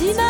一枚